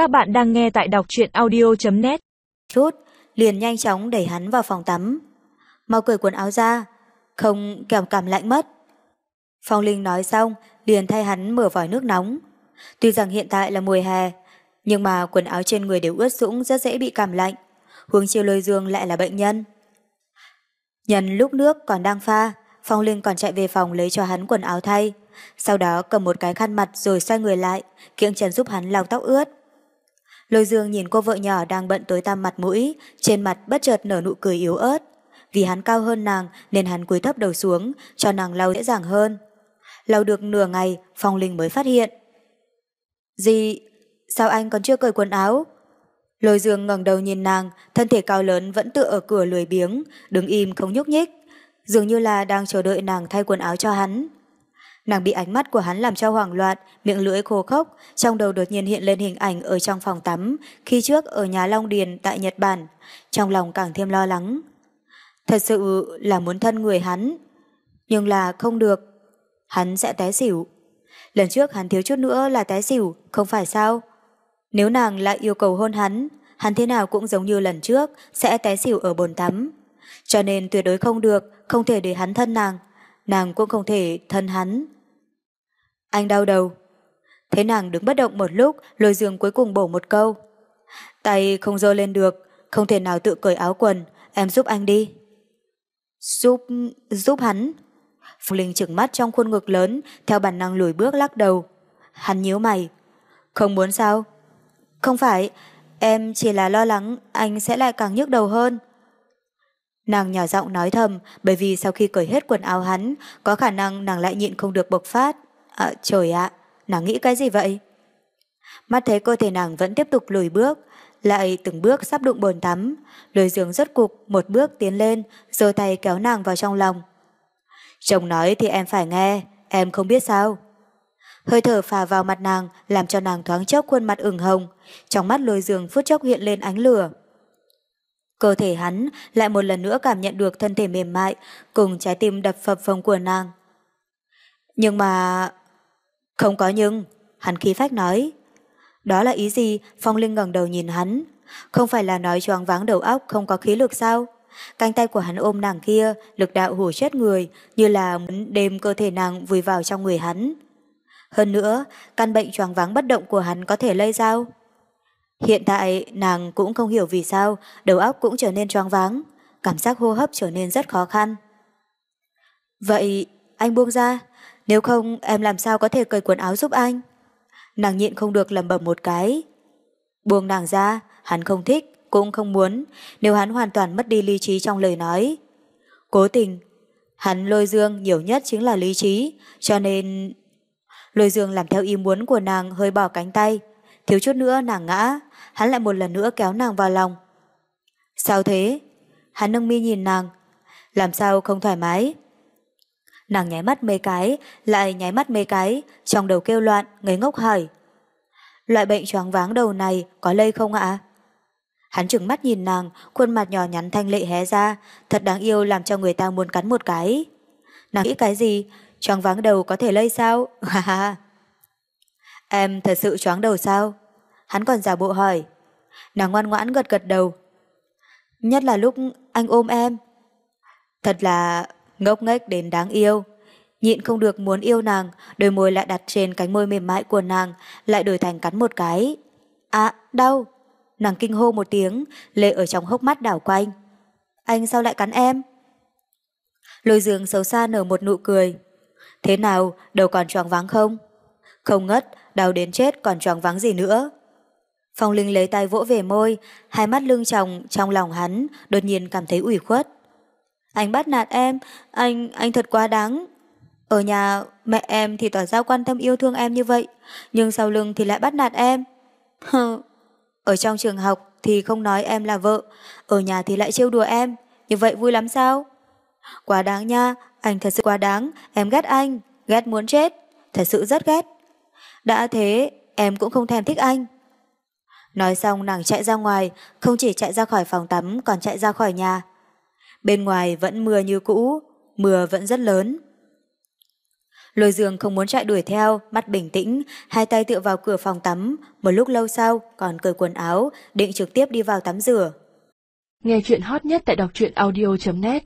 Các bạn đang nghe tại đọc truyện audio.net Chút, liền nhanh chóng đẩy hắn vào phòng tắm. Mau cởi quần áo ra, không kèm cảm lạnh mất. Phong Linh nói xong, liền thay hắn mở vòi nước nóng. Tuy rằng hiện tại là mùa hè, nhưng mà quần áo trên người đều ướt sũng rất dễ bị cảm lạnh. Hướng chiêu lôi dương lại là bệnh nhân. Nhân lúc nước còn đang pha, Phong Linh còn chạy về phòng lấy cho hắn quần áo thay. Sau đó cầm một cái khăn mặt rồi xoay người lại, kiêng chân giúp hắn lau tóc ướt. Lôi dương nhìn cô vợ nhỏ đang bận tối tăm mặt mũi, trên mặt bất chợt nở nụ cười yếu ớt. Vì hắn cao hơn nàng nên hắn cúi thấp đầu xuống, cho nàng lau dễ dàng hơn. Lau được nửa ngày, Phong Linh mới phát hiện. Gì? Sao anh còn chưa cởi quần áo? Lôi dương ngẩng đầu nhìn nàng, thân thể cao lớn vẫn tựa ở cửa lười biếng, đứng im không nhúc nhích. Dường như là đang chờ đợi nàng thay quần áo cho hắn. Nàng bị ánh mắt của hắn làm cho hoảng loạn, miệng lưỡi khô khốc, trong đầu đột nhiên hiện lên hình ảnh ở trong phòng tắm, khi trước ở nhà Long Điền tại Nhật Bản, trong lòng càng thêm lo lắng. Thật sự là muốn thân người hắn, nhưng là không được, hắn sẽ té xỉu. Lần trước hắn thiếu chút nữa là té xỉu, không phải sao? Nếu nàng lại yêu cầu hôn hắn, hắn thế nào cũng giống như lần trước, sẽ té xỉu ở bồn tắm. Cho nên tuyệt đối không được, không thể để hắn thân nàng, nàng cũng không thể thân hắn. Anh đau đầu. Thế nàng đứng bất động một lúc, lôi giường cuối cùng bổ một câu. Tay không dơ lên được, không thể nào tự cởi áo quần, em giúp anh đi. Giúp... giúp hắn. Phương Linh trừng mắt trong khuôn ngực lớn, theo bản năng lùi bước lắc đầu. Hắn nhíu mày. Không muốn sao? Không phải, em chỉ là lo lắng anh sẽ lại càng nhức đầu hơn. Nàng nhỏ giọng nói thầm bởi vì sau khi cởi hết quần áo hắn, có khả năng nàng lại nhịn không được bộc phát. À, trời ạ, nàng nghĩ cái gì vậy? Mắt thấy cơ thể nàng vẫn tiếp tục lùi bước, lại từng bước sắp đụng bồn tắm, lôi giường rất cục, một bước tiến lên, giơ tay kéo nàng vào trong lòng. Chồng nói thì em phải nghe, em không biết sao. Hơi thở phà vào mặt nàng, làm cho nàng thoáng chốc khuôn mặt ửng hồng, trong mắt lôi giường phút chốc hiện lên ánh lửa. Cơ thể hắn lại một lần nữa cảm nhận được thân thể mềm mại cùng trái tim đập phập phồng của nàng. Nhưng mà... Không có nhưng, hắn khí phách nói. Đó là ý gì? Phong Linh ngẩng đầu nhìn hắn. Không phải là nói choáng váng đầu óc không có khí lực sao? Cánh tay của hắn ôm nàng kia, lực đạo hủ chết người, như là muốn đem cơ thể nàng vùi vào trong người hắn. Hơn nữa, căn bệnh choáng váng bất động của hắn có thể lây sao? Hiện tại nàng cũng không hiểu vì sao đầu óc cũng trở nên choáng váng, cảm giác hô hấp trở nên rất khó khăn. Vậy anh buông ra, nếu không em làm sao có thể cởi quần áo giúp anh? Nàng nhịn không được lầm bầm một cái. Buông nàng ra, hắn không thích, cũng không muốn, nếu hắn hoàn toàn mất đi lý trí trong lời nói. Cố tình, hắn lôi dương nhiều nhất chính là lý trí, cho nên... Lôi dương làm theo ý muốn của nàng hơi bỏ cánh tay, thiếu chút nữa nàng ngã, hắn lại một lần nữa kéo nàng vào lòng. Sao thế? Hắn nâng mi nhìn nàng, làm sao không thoải mái? Nàng nháy mắt mấy cái, lại nháy mắt mấy cái, trong đầu kêu loạn, ngấy ngốc hỏi. Loại bệnh choáng váng đầu này có lây không ạ? Hắn trừng mắt nhìn nàng, khuôn mặt nhỏ nhắn thanh lệ hé ra, thật đáng yêu làm cho người ta muốn cắn một cái. Nàng nghĩ cái gì? Choáng váng đầu có thể lây sao? Ha ha. Em thật sự choáng đầu sao? Hắn còn giả bộ hỏi. Nàng ngoan ngoãn gật gật đầu. Nhất là lúc anh ôm em. Thật là ngốc nghếch đến đáng yêu. Nhịn không được muốn yêu nàng, đôi môi lại đặt trên cánh môi mềm mại của nàng, lại đổi thành cắn một cái. À, đau! Nàng kinh hô một tiếng, lệ ở trong hốc mắt đảo quanh. Anh sao lại cắn em? Lôi dương xấu xa nở một nụ cười. Thế nào, đầu còn choáng váng không? Không ngất, đau đến chết còn choáng váng gì nữa. Phong Linh lấy tay vỗ về môi, hai mắt lưng tròng trong lòng hắn, đột nhiên cảm thấy ủy khuất. Anh bắt nạt em, anh, anh thật quá đáng. Ở nhà, mẹ em thì tỏ ra quan tâm yêu thương em như vậy, nhưng sau lưng thì lại bắt nạt em. ở trong trường học thì không nói em là vợ, ở nhà thì lại trêu đùa em, như vậy vui lắm sao? Quá đáng nha, anh thật sự quá đáng, em ghét anh, ghét muốn chết, thật sự rất ghét. Đã thế, em cũng không thèm thích anh. Nói xong nàng chạy ra ngoài, không chỉ chạy ra khỏi phòng tắm còn chạy ra khỏi nhà. Bên ngoài vẫn mưa như cũ, mưa vẫn rất lớn. Lôi dương không muốn chạy đuổi theo, mắt bình tĩnh, hai tay tựa vào cửa phòng tắm, một lúc lâu sau còn cởi quần áo, định trực tiếp đi vào tắm rửa. Nghe chuyện hot nhất tại đọc truyện audio.net